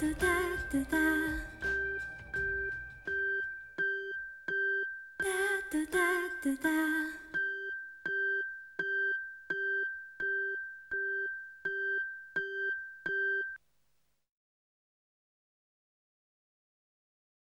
da da da